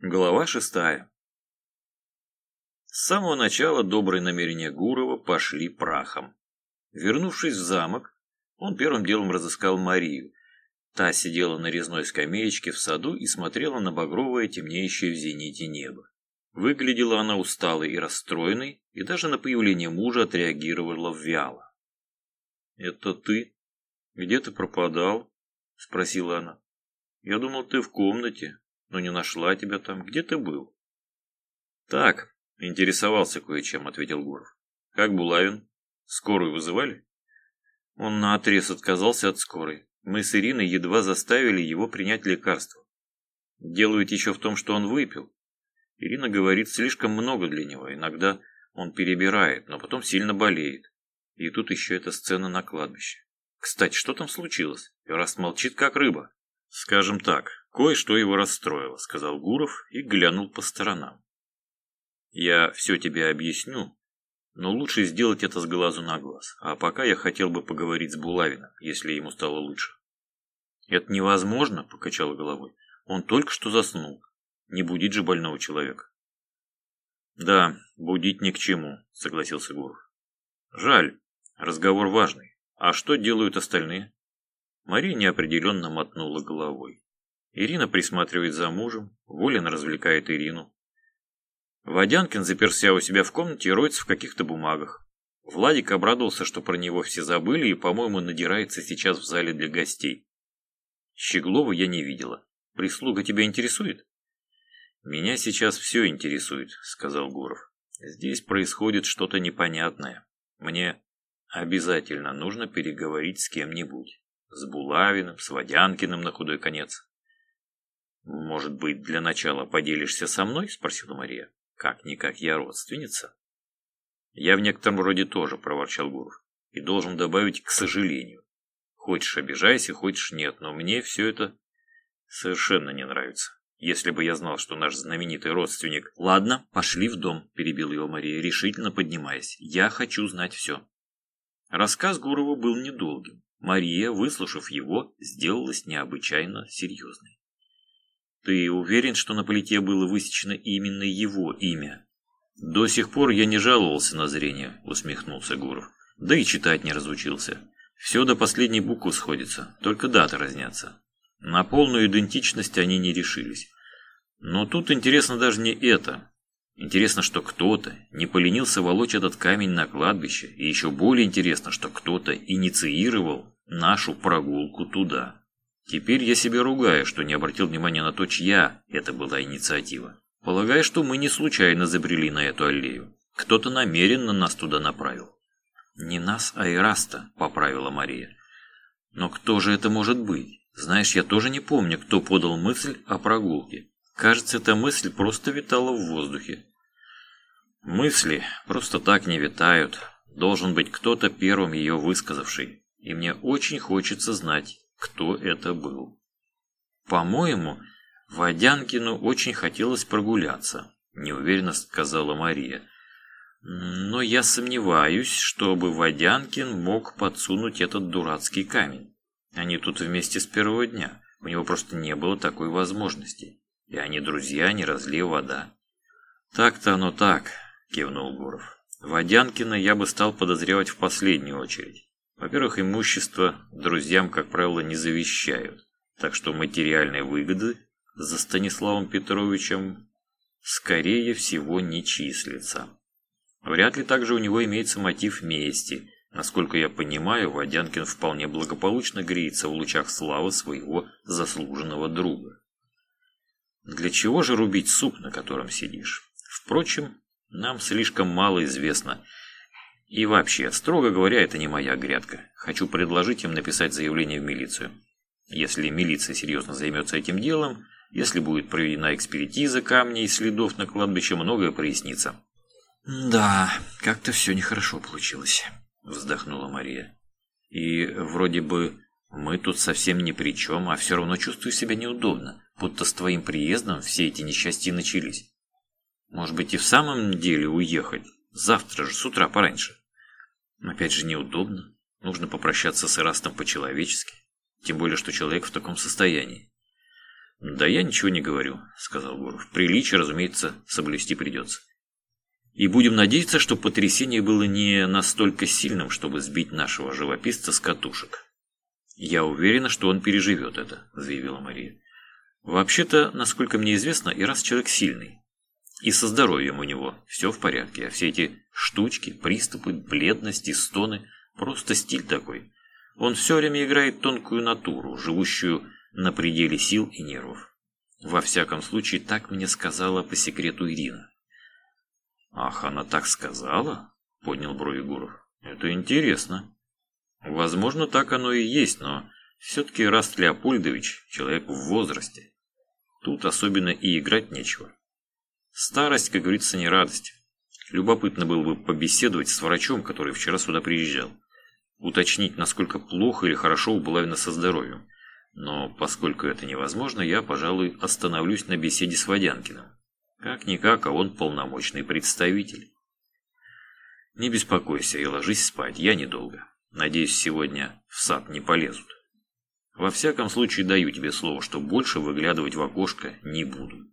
Глава шестая. С самого начала добрые намерения Гурова пошли прахом. Вернувшись в замок, он первым делом разыскал Марию. Та сидела на резной скамеечке в саду и смотрела на багровое, темнеющее в зените небо. Выглядела она усталой и расстроенной, и даже на появление мужа отреагировала вяло. «Это ты? Где ты пропадал?» – спросила она. «Я думал, ты в комнате, но не нашла тебя там. Где ты был? Так, интересовался кое-чем, ответил Гуров. Как Булавин? Скорую вызывали? Он наотрез отказался от скорой. Мы с Ириной едва заставили его принять лекарство. Дело ведь еще в том, что он выпил. Ирина говорит, слишком много для него. Иногда он перебирает, но потом сильно болеет. И тут еще эта сцена на кладбище. Кстати, что там случилось? Раз молчит, как рыба. Скажем так, Кое-что его расстроило, сказал Гуров и глянул по сторонам. Я все тебе объясню, но лучше сделать это с глазу на глаз. А пока я хотел бы поговорить с Булавиным, если ему стало лучше. Это невозможно, покачала головой. Он только что заснул. Не будить же больного человека. Да, будить ни к чему, согласился Гуров. Жаль, разговор важный. А что делают остальные? Мария неопределенно мотнула головой. Ирина присматривает за мужем, Волин развлекает Ирину. Водянкин, заперся у себя в комнате, роется в каких-то бумагах. Владик обрадовался, что про него все забыли и, по-моему, надирается сейчас в зале для гостей. Щеглова я не видела. Прислуга тебя интересует? Меня сейчас все интересует, сказал Гуров. Здесь происходит что-то непонятное. Мне обязательно нужно переговорить с кем-нибудь. С Булавиным, с Водянкиным на худой конец. «Может быть, для начала поделишься со мной?» – спросила Мария. «Как-никак я родственница». «Я в некотором роде тоже», – проворчал Гуров. «И должен добавить «к сожалению». Хочешь обижайся, хочешь нет, но мне все это совершенно не нравится. Если бы я знал, что наш знаменитый родственник... Ладно, пошли в дом, перебил его Мария, решительно поднимаясь. Я хочу знать все. Рассказ Гурова был недолгим. Мария, выслушав его, сделалась необычайно серьезной. Ты уверен, что на плите было высечено именно его имя? До сих пор я не жаловался на зрение, усмехнулся Гуров. Да и читать не разучился. Все до последней буквы сходится, только даты разнятся. На полную идентичность они не решились. Но тут интересно даже не это. Интересно, что кто-то не поленился волочь этот камень на кладбище, и еще более интересно, что кто-то инициировал нашу прогулку туда. Теперь я себя ругаю, что не обратил внимания на то, чья это была инициатива. Полагаю, что мы не случайно забрели на эту аллею. Кто-то намеренно нас туда направил. «Не нас, а Ираста», — поправила Мария. «Но кто же это может быть? Знаешь, я тоже не помню, кто подал мысль о прогулке. Кажется, эта мысль просто витала в воздухе». «Мысли просто так не витают. Должен быть кто-то первым ее высказавший. И мне очень хочется знать, кто это был. По-моему, Водянкину очень хотелось прогуляться, неуверенно сказала Мария. Но я сомневаюсь, чтобы Водянкин мог подсунуть этот дурацкий камень. Они тут вместе с первого дня. У него просто не было такой возможности. И они друзья, не разлей вода. Так-то оно так, кивнул Гуров. Водянкина я бы стал подозревать в последнюю очередь. Во-первых, имущество друзьям, как правило, не завещают, так что материальные выгоды за Станиславом Петровичем скорее всего не числится. Вряд ли также у него имеется мотив мести. Насколько я понимаю, Водянкин вполне благополучно греется в лучах славы своего заслуженного друга. Для чего же рубить суп, на котором сидишь? Впрочем, нам слишком мало известно – и вообще, строго говоря, это не моя грядка. Хочу предложить им написать заявление в милицию. Если милиция серьезно займется этим делом, если будет проведена экспертиза камней и следов на кладбище, многое прояснится. «Да, как-то все нехорошо получилось», – вздохнула Мария. «И вроде бы мы тут совсем ни при чем, а все равно чувствую себя неудобно, будто с твоим приездом все эти несчастья начались. Может быть и в самом деле уехать, Завтра же, с утра пораньше. Опять же неудобно. Нужно попрощаться с Ирастом по-человечески. Тем более, что человек в таком состоянии. Да я ничего не говорю, сказал Гуров. Приличие, разумеется, соблюсти придется. И будем надеяться, что потрясение было не настолько сильным, чтобы сбить нашего живописца с катушек. Я уверена, что он переживет это, заявила Мария. Вообще-то, насколько мне известно, и раз человек сильный. И со здоровьем у него все в порядке, а все эти штучки, приступы, бледности, стоны – просто стиль такой. Он все время играет тонкую натуру, живущую на пределе сил и нервов. Во всяком случае, так мне сказала по секрету Ирина. «Ах, она так сказала?» – поднял брови Гуров. «Это интересно. Возможно, так оно и есть, но все-таки Раст Леопольдович – человек в возрасте. Тут особенно и играть нечего. Старость, как говорится, не радость. Любопытно было бы побеседовать с врачом, который вчера сюда приезжал. Уточнить, насколько плохо или хорошо у Булавина со здоровьем. Но поскольку это невозможно, я, пожалуй, остановлюсь на беседе с Водянкиным. Как-никак, а он полномочный представитель. Не беспокойся и ложись спать, я недолго. Надеюсь, сегодня в сад не полезут. Во всяком случае, даю тебе слово, что больше выглядывать в окошко не буду.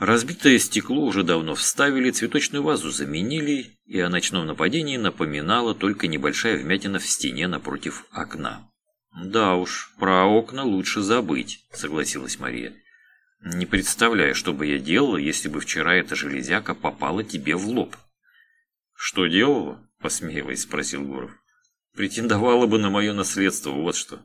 Разбитое стекло уже давно вставили, цветочную вазу заменили, и о ночном нападении напоминала только небольшая вмятина в стене напротив окна. «Да уж, про окна лучше забыть», — согласилась Мария. «Не представляю, что бы я делала, если бы вчера эта железяка попала тебе в лоб». «Что делала?» — посмеиваясь, спросил Гуров. «Претендовала бы на мое наследство, вот что».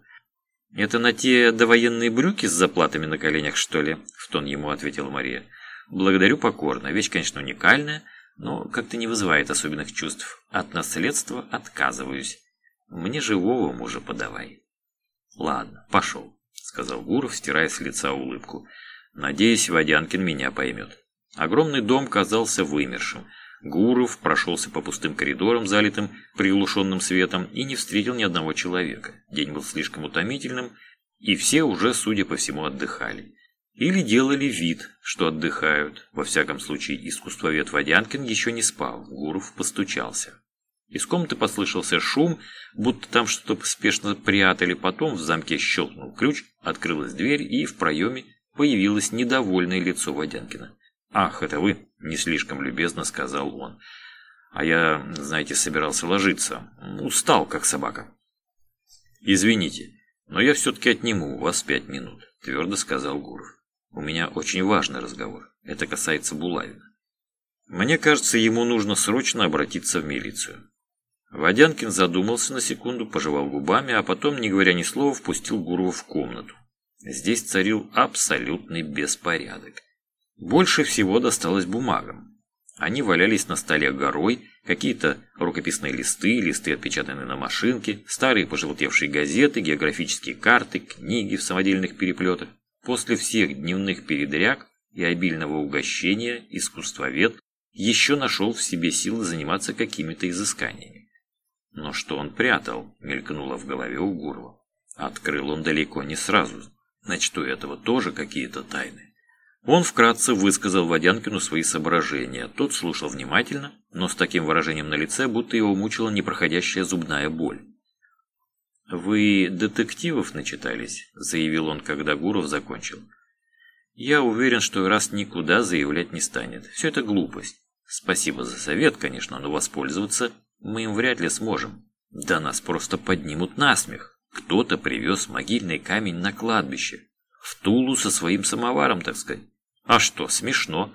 «Это на те довоенные брюки с заплатами на коленях, что ли?» — в тон ему ответила Мария. «Благодарю покорно. Вещь, конечно, уникальная, но как-то не вызывает особенных чувств. От наследства отказываюсь. Мне живого мужа подавай». «Ладно, пошел», — сказал Гуров, стирая с лица улыбку. «Надеюсь, Водянкин меня поймет». Огромный дом казался вымершим. Гуров прошелся по пустым коридорам, залитым приглушенным светом, и не встретил ни одного человека. День был слишком утомительным, и все уже, судя по всему, отдыхали. Или делали вид, что отдыхают. Во всяком случае, искусствовед Водянкин еще не спал. Гуров постучался. Из комнаты послышался шум, будто там что-то спешно прятали. Потом в замке щелкнул ключ, открылась дверь, и в проеме появилось недовольное лицо Водянкина. «Ах, это вы!» – не слишком любезно сказал он. «А я, знаете, собирался ложиться. Устал, как собака». «Извините, но я все-таки отниму у вас пять минут», – твердо сказал Гуров. «У меня очень важный разговор. Это касается Булавина. Мне кажется, ему нужно срочно обратиться в милицию. Водянкин задумался на секунду, пожевал губами, а потом, не говоря ни слова, впустил Гурова в комнату. Здесь царил абсолютный беспорядок. Больше всего досталось бумагам. Они валялись на столе горой, какие-то рукописные листы, листы, отпечатанные на машинке, старые пожелтевшие газеты, географические карты, книги в самодельных переплетах. После всех дневных передряг и обильного угощения искусствовед еще нашел в себе силы заниматься какими-то изысканиями. Но что он прятал, мелькнуло в голове у Гурова. Открыл он далеко не сразу. Значит, у этого тоже какие-то тайны. Он вкратце высказал Водянкину свои соображения. Тот слушал внимательно, но с таким выражением на лице, будто его мучила непроходящая зубная боль. «Вы детективов начитались?» – заявил он, когда Гуров закончил. «Я уверен, что раз никуда заявлять не станет. Все это глупость. Спасибо за совет, конечно, но воспользоваться мы им вряд ли сможем. Да нас просто поднимут на смех. Кто-то привез могильный камень на кладбище. В Тулу со своим самоваром, так сказать. А что, смешно?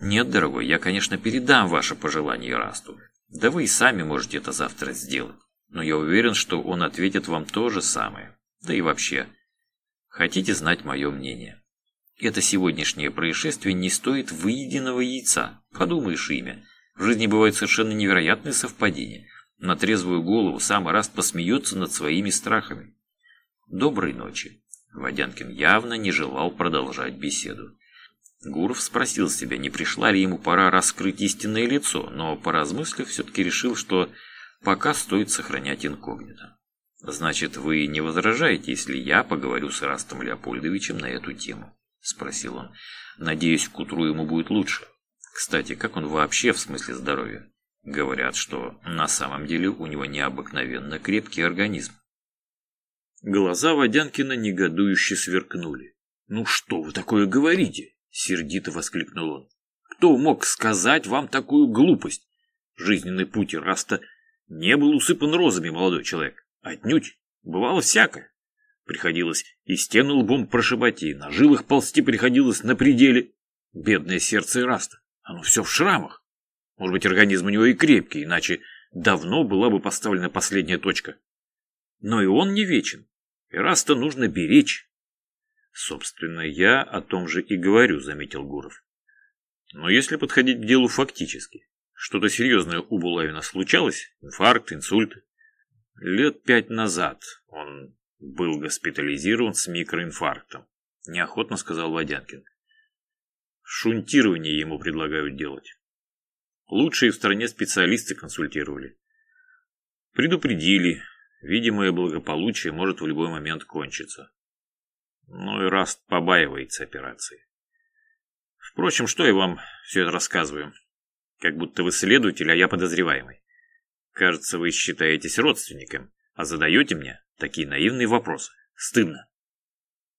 Нет, дорогой, я, конечно, передам ваше пожелание Расту. Да вы и сами можете это завтра сделать. Но я уверен, что он ответит вам то же самое. Да и вообще. Хотите знать мое мнение? Это сегодняшнее происшествие не стоит выеденного яйца. Подумаешь имя. В жизни бывают совершенно невероятные совпадения. На трезвую голову сам Раст посмеется над своими страхами. Доброй ночи. Водянкин явно не желал продолжать беседу. Гуров спросил себя, не пришла ли ему пора раскрыть истинное лицо, но, поразмыслив, все-таки решил, что пока стоит сохранять инкогнито. «Значит, вы не возражаете, если я поговорю с Растом Леопольдовичем на эту тему?» – спросил он. «Надеюсь, к утру ему будет лучше». Кстати, как он вообще в смысле здоровья? Говорят, что на самом деле у него необыкновенно крепкий организм. Глаза Водянкина негодующе сверкнули. «Ну что вы такое говорите?» — сердито воскликнул он. «Кто мог сказать вам такую глупость? Жизненный путь Раста не был усыпан розами, молодой человек. Отнюдь. Бывало всякое. Приходилось и стену лбом прошибать, и на жилах ползти приходилось на пределе. Бедное сердце Эраста. Оно все в шрамах. Может быть, организм у него и крепкий, иначе давно была бы поставлена последняя точка. Но и он не вечен. Эраста нужно беречь. Собственно, я о том же и говорю, заметил Гуров. Но если подходить к делу фактически, что-то серьезное у Булавина случалось? Инфаркт, инсульт? Лет пять назад он был госпитализирован с микроинфарктом, неохотно сказал Водянкин. Шунтирование ему предлагают делать. Лучшие в стране специалисты консультировали. Предупредили, видимое благополучие может в любой момент кончиться. Ну и Раст побаивается операции. Впрочем, что я вам все это рассказываю? Как будто вы следователь, а я подозреваемый. Кажется, вы считаетесь родственником, а задаете мне такие наивные вопросы. Стыдно.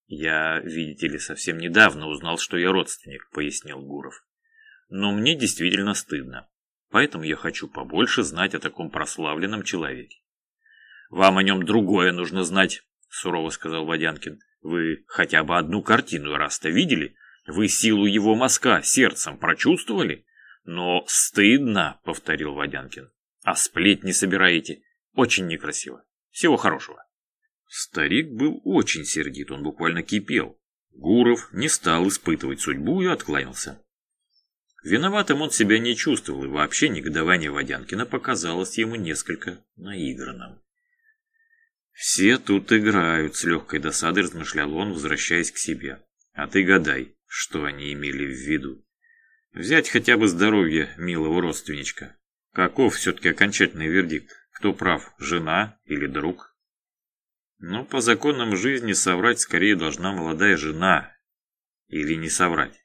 Я, видите ли, совсем недавно узнал, что я родственник, пояснил Гуров. Но мне действительно стыдно. Поэтому я хочу побольше знать о таком прославленном человеке. Вам о нем другое нужно знать, сурово сказал Водянкин. Вы хотя бы одну картину раз-то видели? Вы силу его мазка сердцем прочувствовали? Но стыдно, повторил Водянкин. А сплетни собираете? Очень некрасиво. Всего хорошего. Старик был очень сердит, он буквально кипел. Гуров не стал испытывать судьбу и откланялся. Виноватым он себя не чувствовал, и вообще негодование Водянкина показалось ему несколько наигранным. «Все тут играют», — с легкой досадой размышлял он, возвращаясь к себе. «А ты гадай, что они имели в виду. Взять хотя бы здоровье милого родственничка. Каков все-таки окончательный вердикт? Кто прав, жена или друг? Но по законам жизни соврать скорее должна молодая жена. Или не соврать.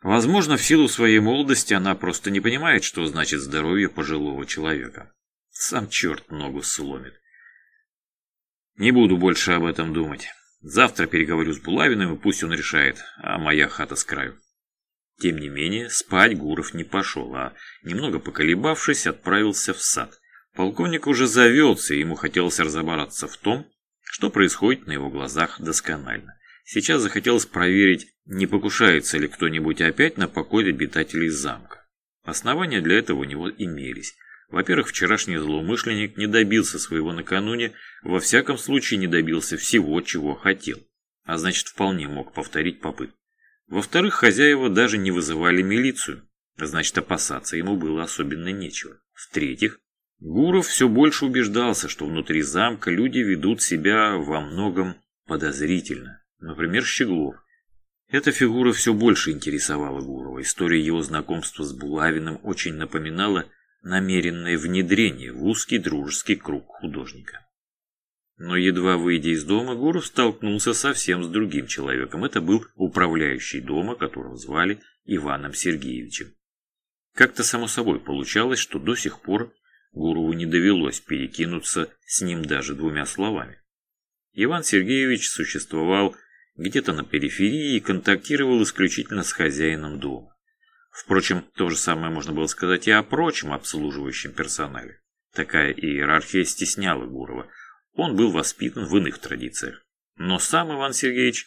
Возможно, в силу своей молодости она просто не понимает, что значит здоровье пожилого человека. Сам черт ногу сломит. Не буду больше об этом думать. Завтра переговорю с Булавиным, и пусть он решает, а моя хата с краю. Тем не менее, спать Гуров не пошел, а, немного поколебавшись, отправился в сад. Полковник уже завелся, и ему хотелось разобраться в том, что происходит на его глазах досконально. Сейчас захотелось проверить, не покушается ли кто-нибудь опять на покой обитателей замка. Основания для этого у него имелись. Во-первых, вчерашний злоумышленник не добился своего накануне, во всяком случае не добился всего, чего хотел. А значит, вполне мог повторить попытку. Во-вторых, хозяева даже не вызывали милицию, значит, опасаться ему было особенно нечего. В-третьих, Гуров все больше убеждался, что внутри замка люди ведут себя во многом подозрительно. Например, Щеглов. Эта фигура все больше интересовала Гурова. История его знакомства с Булавиным очень напоминала намеренное внедрение в узкий дружеский круг художника. Но едва выйдя из дома, Гуров столкнулся совсем с другим человеком. Это был управляющий дома, которого звали Иваном Сергеевичем. Как-то само собой получалось, что до сих пор Гурову не довелось перекинуться с ним даже двумя словами. Иван Сергеевич существовал где-то на периферии и контактировал исключительно с хозяином дома. Впрочем, то же самое можно было сказать и о прочем обслуживающем персонале. Такая иерархия стесняла Гурова. Он был воспитан в иных традициях. Но сам Иван Сергеевич,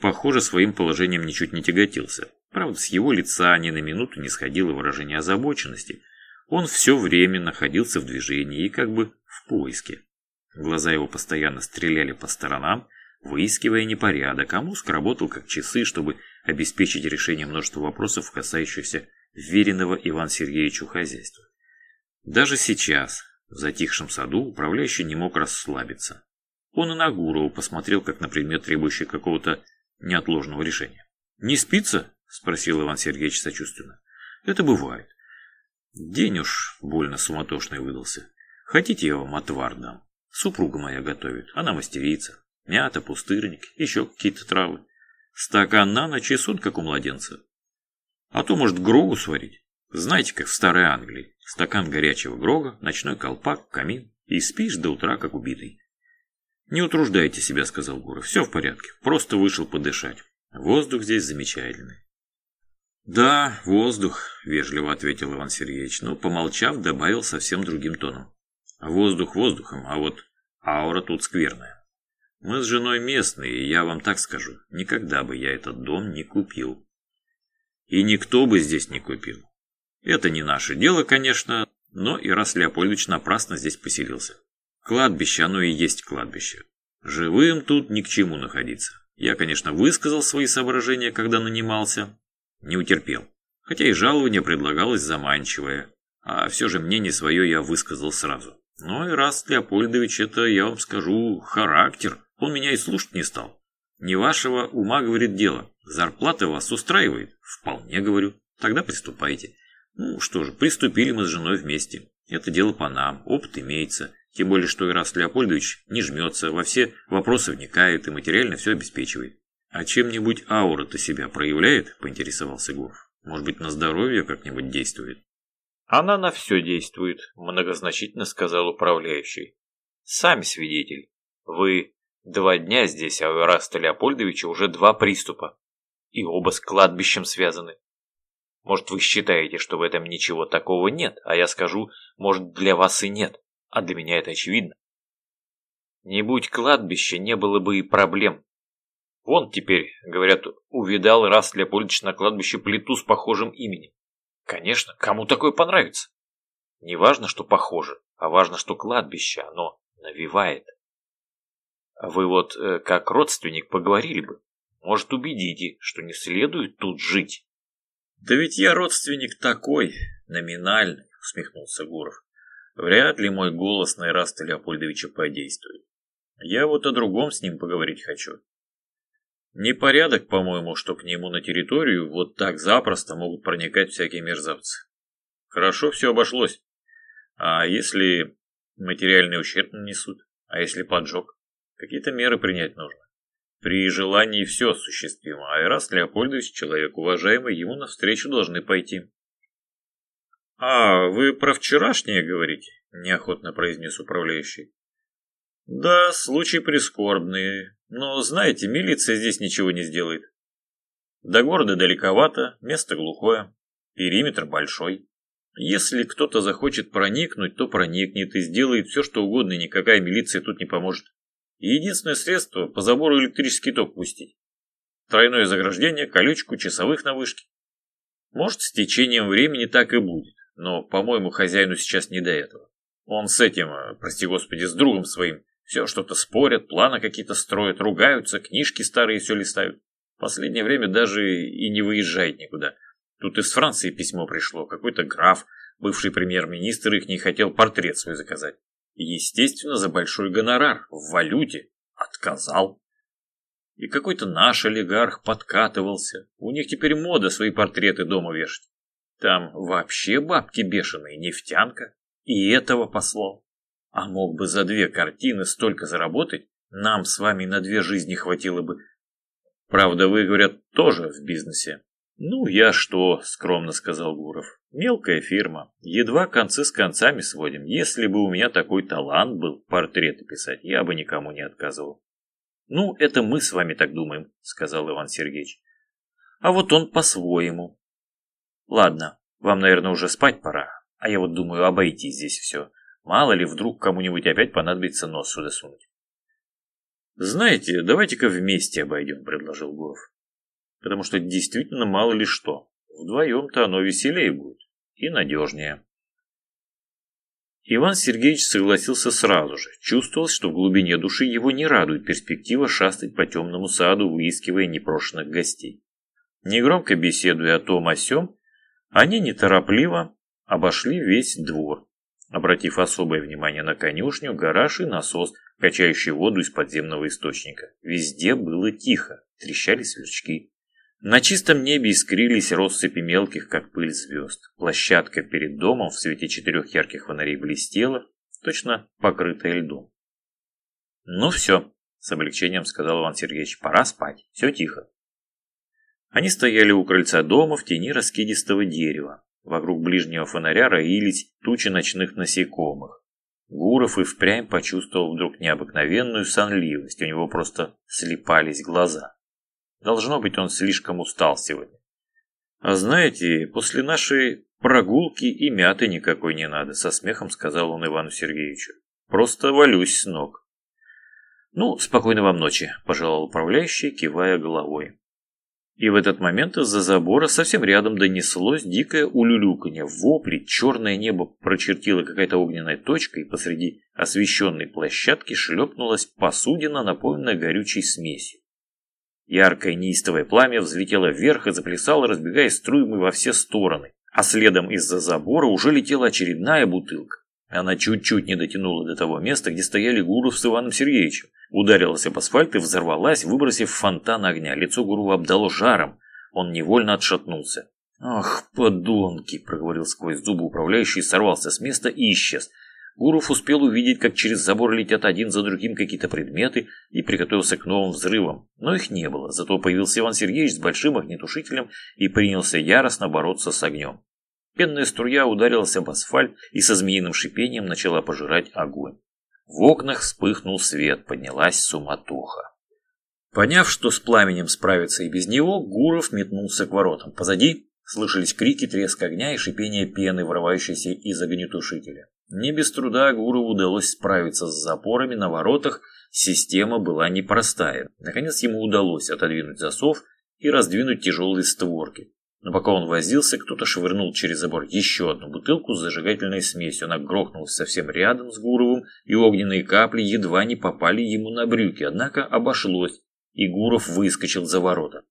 похоже, своим положением ничуть не тяготился. Правда, с его лица ни на минуту не сходило выражение озабоченности. Он все время находился в движении и как бы в поиске. Глаза его постоянно стреляли по сторонам, выискивая непорядок, а мозг работал как часы, чтобы обеспечить решение множества вопросов, касающихся веренного Иван Сергеевичу хозяйства. Даже сейчас, в затихшем саду, управляющий не мог расслабиться. Он и на Гурову посмотрел, как на предмет, требующий какого-то неотложного решения. «Не спится?» – спросил Иван Сергеевич сочувственно. «Это бывает. День уж больно суматошный выдался. Хотите, я вам отвар дам? Супруга моя готовит, она мастерица. Мята, пустырник, еще какие-то травы. Стакан на ночь и сон, как у младенца. А то, может, грогу сварить? Знаете, как в Старой Англии. Стакан горячего грога, ночной колпак, камин. И спишь до утра, как убитый. Не утруждайте себя, сказал Гуров. Все в порядке. Просто вышел подышать. Воздух здесь замечательный. Да, воздух, вежливо ответил Иван Сергеевич, но, помолчав, добавил совсем другим тоном. Воздух воздухом, а вот аура тут скверная. Мы с женой местные, и я вам так скажу, никогда бы я этот дом не купил. И никто бы здесь не купил. Это не наше дело, конечно, но и раз Леопольдович напрасно здесь поселился. Кладбище, оно и есть кладбище. Живым тут ни к чему находиться. Я, конечно, высказал свои соображения, когда нанимался. Не утерпел. Хотя и жалование предлагалось заманчивое. А все же мнение свое я высказал сразу. Но и раз Леопольдович, это, я вам скажу, характер. Он меня и слушать не стал. Не вашего ума, говорит, дело. Зарплата вас устраивает? Вполне, говорю. Тогда приступайте. Ну что же, приступили мы с женой вместе. Это дело по нам, опыт имеется. Тем более, что Ираст Леопольдович не жмется, во все вопросы вникает и материально все обеспечивает. А чем-нибудь аура-то себя проявляет, поинтересовался Гуров. Может быть, на здоровье как-нибудь действует? Она на все действует, многозначительно сказал управляющий. Сами свидетель. Вы два дня здесь, а у Ираста Леопольдовича уже два приступа. И оба с кладбищем связаны. Может, вы считаете, что в этом ничего такого нет, а я скажу, может, для вас и нет, а для меня это очевидно. Не будь кладбища, не было бы и проблем. Вон теперь, говорят, увидал раз Леопольдович на кладбище плиту с похожим именем. Конечно, кому такое понравится? Не важно, что похоже, а важно, что кладбище, оно навевает. Вы вот, э, как родственник, поговорили бы. Может, убедите, что не следует тут жить. Да ведь я родственник такой, номинальный, усмехнулся Гуров. Вряд ли мой голос на Ираста Леопольдовича подействует. Я вот о другом с ним поговорить хочу. Непорядок, по-моему, что к нему на территорию вот так запросто могут проникать всякие мерзавцы. Хорошо все обошлось. А если материальный ущерб нанесут? А если поджог? Какие-то меры принять нужно. При желании все осуществимо, а Эраст Леопольдович, человек уважаемый, ему навстречу должны пойти. «А, вы про вчерашнее говорите?» – неохотно произнес управляющий. «Да, случай прискорбный, но, знаете, милиция здесь ничего не сделает. До города далековато, место глухое, периметр большой. Если кто-то захочет проникнуть, то проникнет и сделает все, что угодно, и никакая милиция тут не поможет. Единственное средство по забору электрический ток пустить. Тройное заграждение, колючку, часовых на вышке. Может, с течением времени так и будет, но, по-моему, хозяину сейчас не до этого. Он с этим, э, прости господи, с другом своим, все что-то спорят, планы какие-то строят, ругаются, книжки старые все листают. Последнее время даже и не выезжает никуда. Тут из Франции письмо пришло, какой-то граф, бывший премьер-министр их не хотел портрет свой заказать. Естественно, за большой гонорар, в валюте. Отказал. И какой-то наш олигарх подкатывался. У них теперь мода свои портреты дома вешать. Там вообще бабки бешеные, нефтянка. И этого послал. А мог бы за две картины столько заработать, нам с вами на две жизни хватило бы. Правда, вы, говорят, тоже в бизнесе. Ну, я что, скромно сказал Гуров. Мелкая фирма. Едва концы с концами сводим. Если бы у меня такой талант был портреты писать, я бы никому не отказывал. Ну, это мы с вами так думаем, сказал Иван Сергеевич. А вот он по-своему. Ладно, вам, наверное, уже спать пора. А я вот думаю обойти здесь все. Мало ли, вдруг кому-нибудь опять понадобится нос сюда сунуть. «Знаете, давайте-ка вместе обойдем», — предложил Гуров. «Потому что действительно мало ли что. Вдвоем-то оно веселее будет и надежнее. Иван Сергеевич согласился сразу же. Чувствовалось, что в глубине души его не радует перспектива шастать по темному саду, выискивая непрошенных гостей. Негромко беседуя о том о сём, они неторопливо обошли весь двор, обратив особое внимание на конюшню, гараж и насос, качающий воду из подземного источника. Везде было тихо, трещали сверчки. На чистом небе искрились россыпи мелких, как пыль звезд. Площадка перед домом в свете четырех ярких фонарей блестела, точно покрытая льдом. «Ну все», — с облегчением сказал Иван Сергеевич, — «пора спать, все тихо». Они стояли у крыльца дома в тени раскидистого дерева. Вокруг ближнего фонаря роились тучи ночных насекомых. Гуров и впрямь почувствовал вдруг необыкновенную сонливость, у него просто слепались глаза. Должно быть, он слишком устал сегодня. А знаете, после нашей прогулки и мяты никакой не надо, со смехом сказал он Ивану Сергеевичу. Просто валюсь с ног. Ну, спокойной вам ночи, пожелал управляющий, кивая головой. И в этот момент из-за забора совсем рядом донеслось дикое улюлюканье, вопли, черное небо прочертила какая-то огненная точка, и посреди освещенной площадки шлепнулась посудина, наполненная горючей смесью. Яркое неистовое пламя взлетело вверх и заплясало, разбегаясь струймой во все стороны, а следом из-за забора уже летела очередная бутылка. Она чуть-чуть не дотянула до того места, где стояли Гуров с Иваном Сергеевичем. Ударилась об асфальт и взорвалась, выбросив фонтан огня. Лицо Гурова обдало жаром. Он невольно отшатнулся. «Ах, подонки!» – проговорил сквозь зубы управляющий, сорвался с места и исчез. Гуров успел увидеть, как через забор летят один за другим какие-то предметы и приготовился к новым взрывам. Но их не было, зато появился Иван Сергеевич с большим огнетушителем и принялся яростно бороться с огнем. Пенная струя ударилась об асфальт и со змеиным шипением начала пожирать огонь. В окнах вспыхнул свет, поднялась суматоха. Поняв, что с пламенем справиться и без него, Гуров метнулся к воротам. Позади слышались крики, треск огня и шипение пены, вырывающейся из огнетушителя. Не без труда Гурову удалось справиться с запорами на воротах, система была непростая. Наконец ему удалось отодвинуть засов и раздвинуть тяжелые створки. Но пока он возился, кто-то швырнул через забор еще одну бутылку с зажигательной смесью. Она грохнулась совсем рядом с Гуровым, и огненные капли едва не попали ему на брюки. Однако обошлось, и Гуров выскочил за ворота.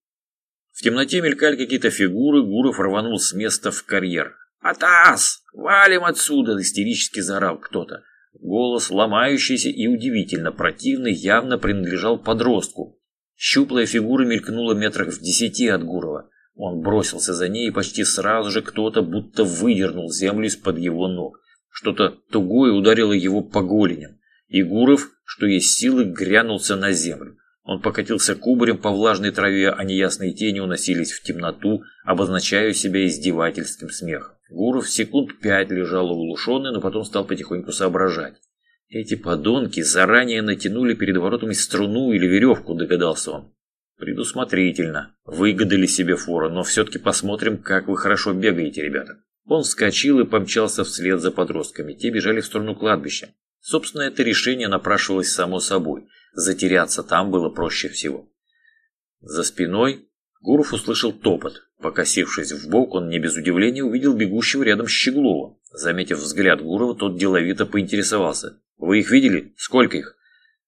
В темноте мелькали какие-то фигуры, Гуров рванул с места в карьер. «Атас! Валим отсюда!» – истерически заорал кто-то. Голос, ломающийся и удивительно противный, явно принадлежал подростку. Щуплая фигура мелькнула метрах в десяти от Гурова. Он бросился за ней, и почти сразу же кто-то будто выдернул землю из-под его ног. Что-то тугое ударило его по голеням. И Гуров, что есть силы, грянулся на землю. Он покатился кубарем по влажной траве, а неясные тени уносились в темноту, обозначая себя издевательским смехом. Гуров секунд пять лежал оглушенный, но потом стал потихоньку соображать. Эти подонки заранее натянули перед воротами струну или веревку, догадался он. Предусмотрительно. Выгадали себе фору, но все-таки посмотрим, как вы хорошо бегаете, ребята. Он вскочил и помчался вслед за подростками. Те бежали в сторону кладбища. Собственно, это решение напрашивалось само собой. Затеряться там было проще всего. За спиной Гуров услышал топот. Покосившись в бок, он не без удивления увидел бегущего рядом Щеглова. Заметив взгляд Гурова, тот деловито поинтересовался. «Вы их видели? Сколько их?»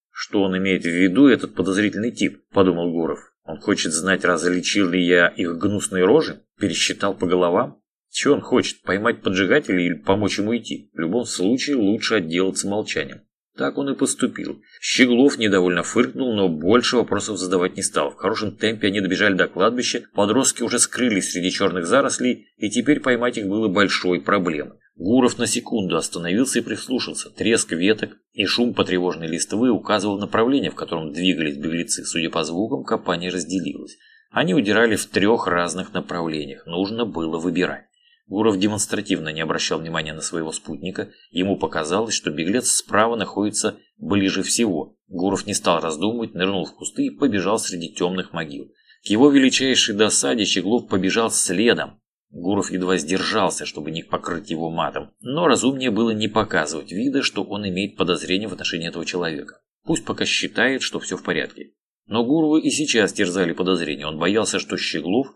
Что он имеет в виду, этот подозрительный тип, подумал Гуров. Он хочет знать, различил ли я их гнусные рожи, пересчитал по головам. Чего он хочет, поймать поджигателя или помочь ему идти? В любом случае, лучше отделаться молчанием. Так он и поступил. Щеглов недовольно фыркнул, но больше вопросов задавать не стал. В хорошем темпе они добежали до кладбища, подростки уже скрылись среди черных зарослей, и теперь поймать их было большой проблемой. Гуров на секунду остановился и прислушался. Треск веток и шум потревоженной листвы указывал направление, в котором двигались беглецы. Судя по звукам, компания разделилась. Они удирали в трех разных направлениях. Нужно было выбирать. Гуров демонстративно не обращал внимания на своего спутника. Ему показалось, что беглец справа находится ближе всего. Гуров не стал раздумывать, нырнул в кусты и побежал среди темных могил. К его величайшей досаде Щеглов побежал следом, Гуров едва сдержался, чтобы не покрыть его матом, но разумнее было не показывать вида, что он имеет подозрение в отношении этого человека. Пусть пока считает, что все в порядке. Но Гурова и сейчас терзали подозрения. Он боялся, что Щеглов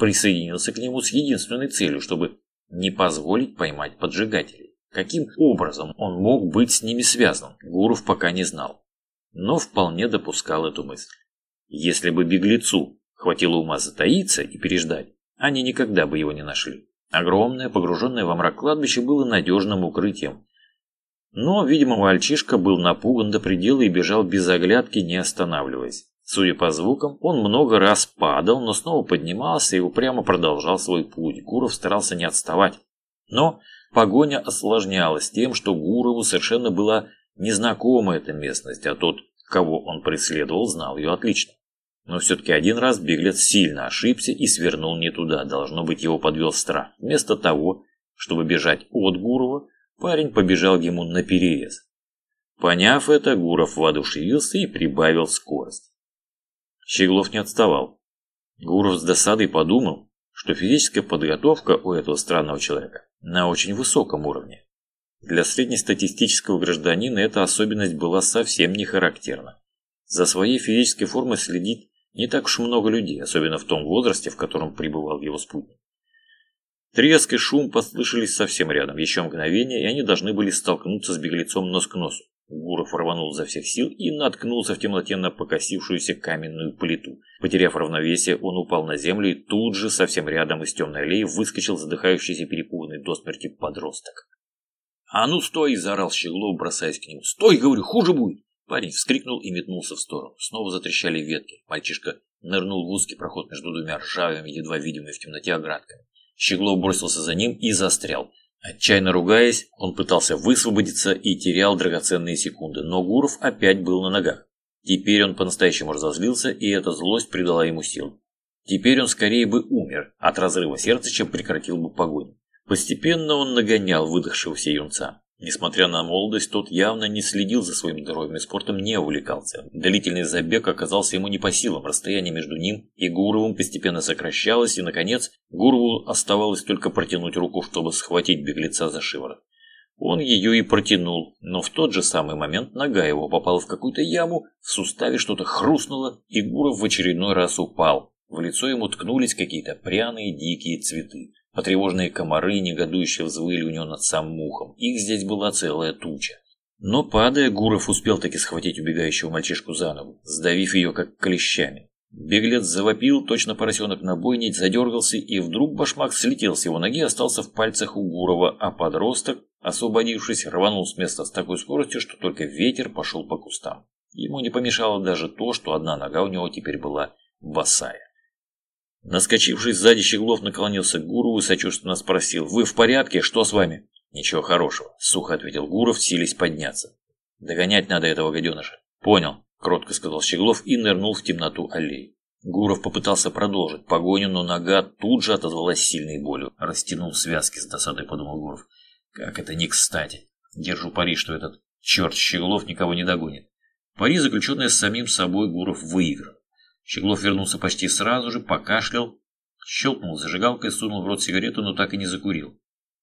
присоединился к нему с единственной целью, чтобы не позволить поймать поджигателей. Каким образом он мог быть с ними связан, Гуров пока не знал. Но вполне допускал эту мысль. Если бы беглецу хватило ума затаиться и переждать, они никогда бы его не нашли. Огромное, погруженное во мрак кладбище было надежным укрытием. Но, видимо, мальчишка был напуган до предела и бежал без оглядки, не останавливаясь. Судя по звукам, он много раз падал, но снова поднимался и упрямо продолжал свой путь. Гуров старался не отставать. Но погоня осложнялась тем, что Гурову совершенно была незнакома эта местность, а тот, кого он преследовал, знал ее отлично. Но все-таки один раз беглец сильно ошибся и свернул не туда. Должно быть, его подвел страх. Вместо того, чтобы бежать от Гурова, парень побежал ему на перерез. Поняв это, Гуров воодушевился и прибавил скорость. Щеглов не отставал. Гуров с досадой подумал, что физическая подготовка у этого странного человека на очень высоком уровне. Для среднестатистического гражданина эта особенность была совсем не характерна. За своей физической формой следить не так уж много людей, особенно в том возрасте, в котором пребывал его спутник. Треск и шум послышались совсем рядом. Еще мгновение, и они должны были столкнуться с беглецом нос к носу. Гуров рванул за всех сил и наткнулся в темноте на покосившуюся каменную плиту. Потеряв равновесие, он упал на землю и тут же, совсем рядом из темной аллеи, выскочил задыхающийся перепуганный до смерти подросток. «А ну стой!» – заорал Щеглов, бросаясь к нему. «Стой, говорю, хуже будет!» Парень вскрикнул и метнулся в сторону. Снова затрещали ветки. Мальчишка нырнул в узкий проход между двумя ржавыми, едва видимыми в темноте оградками. Щеглов бросился за ним и застрял. Отчаянно ругаясь, он пытался высвободиться и терял драгоценные секунды, но Гуров опять был на ногах. Теперь он по-настоящему разозлился, и эта злость придала ему сил. Теперь он скорее бы умер от разрыва сердца, чем прекратил бы погоню. Постепенно он нагонял выдохшегося юнца. Несмотря на молодость, тот явно не следил за своим здоровьем и спортом не увлекался. Длительный забег оказался ему не по силам, расстояние между ним и Гуровым постепенно сокращалось, и, наконец, Гурову оставалось только протянуть руку, чтобы схватить беглеца за шиворот. Он ее и протянул, но в тот же самый момент нога его попала в какую-то яму, в суставе что-то хрустнуло, и Гуров в очередной раз упал. В лицо ему ткнулись какие-то пряные дикие цветы. Потревоженные комары негодующе взвыли у него над самым ухом. Их здесь была целая туча. Но падая, Гуров успел таки схватить убегающего мальчишку за ногу, сдавив ее как клещами. Беглец завопил, точно поросенок на бойне, задергался, и вдруг башмак слетел с его ноги, остался в пальцах у Гурова, а подросток, освободившись, рванул с места с такой скоростью, что только ветер пошел по кустам. Ему не помешало даже то, что одна нога у него теперь была босая. Наскочивший сзади Щеглов наклонился к Гурову и сочувственно спросил, «Вы в порядке? Что с вами?» «Ничего хорошего», — сухо ответил Гуров, силясь подняться. «Догонять надо этого гаденыша». «Понял», — кротко сказал Щеглов и нырнул в темноту аллеи. Гуров попытался продолжить погоню, но нога тут же отозвалась сильной болью. Растянул связки с досадой, подумал Гуров. Как это не кстати. Держу пари, что этот черт Щеглов никого не догонит. Пари, заключенное с самим собой, Гуров выиграл. Щеглов вернулся почти сразу же, покашлял, щелкнул зажигалкой, сунул в рот сигарету, но так и не закурил.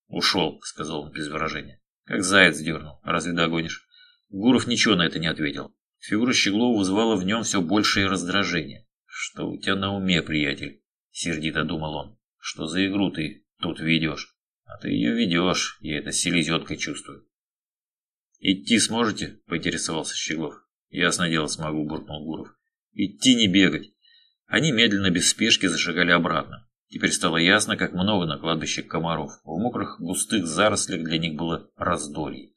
«Ушел», — сказал он без выражения. «Как заяц дернул. Разве догонишь?» Гуров ничего на это не ответил. Фигура Щеглова вызывала в нем все большее раздражение. «Что у тебя на уме, приятель?» — сердито думал он. «Что за игру ты тут ведешь?» «А ты ее ведешь, я это селезенкой чувствую». «Идти сможете?» — поинтересовался Щеглов. «Ясно дело смогу», — буркнул Гуров. Идти не бегать. Они медленно, без спешки зашагали обратно. Теперь стало ясно, как много на кладбище комаров. В мокрых густых зарослях для них было раздолье.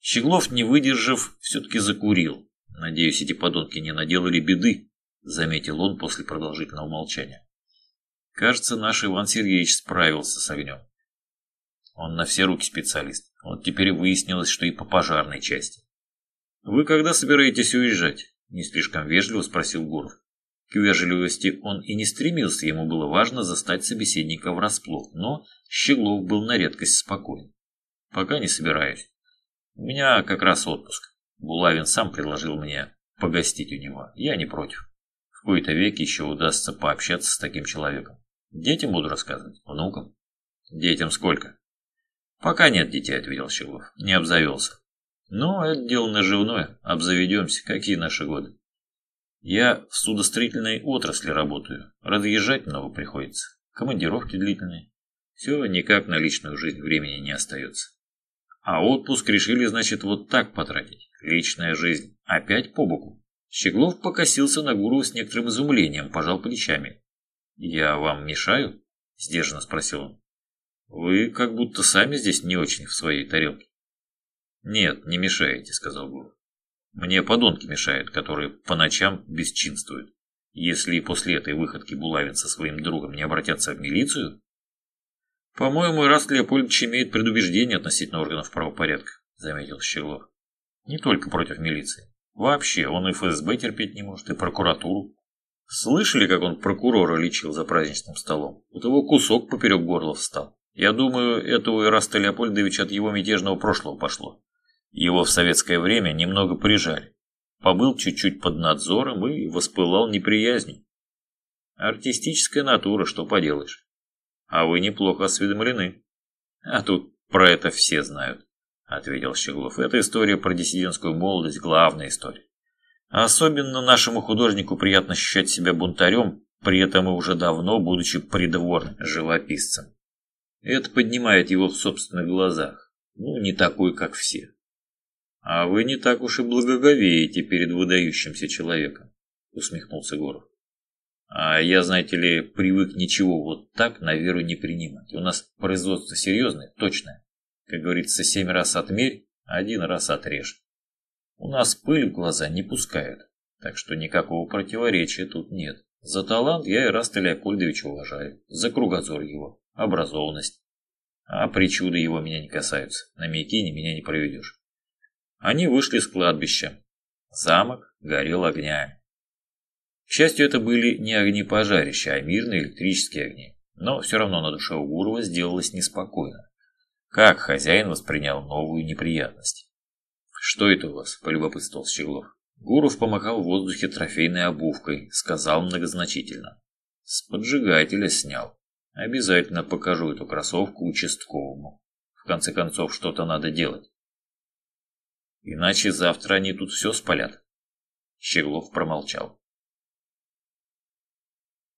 Щеглов, не выдержав, все-таки закурил. Надеюсь, эти подонки не наделали беды, заметил он после продолжительного молчания. Кажется, наш Иван Сергеевич справился с огнем. Он на все руки специалист. Вот теперь выяснилось, что и по пожарной части. Вы когда собираетесь уезжать? Не слишком вежливо спросил Гуров. К вежливости он и не стремился, ему было важно застать собеседника врасплох, но Щеглов был на редкость спокоен. «Пока не собираюсь. У меня как раз отпуск. Булавин сам предложил мне погостить у него. Я не против. В кои-то век еще удастся пообщаться с таким человеком. Детям буду рассказывать, внукам. Детям сколько? Пока нет детей, ответил Щеглов. Не обзавелся. Но это дело наживное, обзаведемся, какие наши годы. Я в судостроительной отрасли работаю, разъезжать много приходится, командировки длительные. Все никак на личную жизнь времени не остается. А отпуск решили, значит, вот так потратить. Личная жизнь опять по боку. Щеглов покосился на Гуру с некоторым изумлением, пожал плечами. «Я вам мешаю?» – сдержанно спросил он. «Вы как будто сами здесь не очень в своей тарелке». «Нет, не мешаете», — сказал Гуров. «Мне подонки мешают, которые по ночам бесчинствуют. Если и после этой выходки Булавин со своим другом не обратятся в милицию...» «По-моему, Ираст Леопольдович имеет предубеждение относительно органов правопорядка», — заметил Щеглов. «Не только против милиции. Вообще, он и ФСБ терпеть не может, и прокуратуру. Слышали, как он прокурора лечил за праздничным столом? У того кусок поперек горла встал. Я думаю, это у Ираста Леопольдовича от его мятежного прошлого пошло. Его в советское время немного прижали. Побыл чуть-чуть под надзором и воспылал неприязнью. Артистическая натура, что поделаешь. А вы неплохо осведомлены. А тут про это все знают, ответил Щеглов. Эта история про диссидентскую молодость – главная история. Особенно нашему художнику приятно ощущать себя бунтарем, при этом и уже давно будучи придворным живописцем. Это поднимает его в собственных глазах. Ну, не такой, как все. А вы не так уж и благоговеете перед выдающимся человеком, усмехнулся Горов. А я, знаете ли, привык ничего вот так на веру не принимать. У нас производство серьезное, точное. Как говорится, семь раз отмерь, один раз отрежь. У нас пыль в глаза не пускают, так что никакого противоречия тут нет. За талант я и Раста Леопольдовича уважаю, за кругозор его, образованность. А причуды его меня не касаются, на Микине меня не проведешь. Они вышли с кладбища. Замок горел огнями. К счастью, это были не огни пожарища, а мирные электрические огни. Но все равно на душе у Гурова сделалось неспокойно. Как хозяин воспринял новую неприятность? «Что это у вас?» – полюбопытствовал Щеглов. Гуров помахал в воздухе трофейной обувкой, сказал многозначительно. «С поджигателя снял. Обязательно покажу эту кроссовку участковому. В конце концов, что-то надо делать. Иначе завтра они тут все спалят». Щеглов промолчал.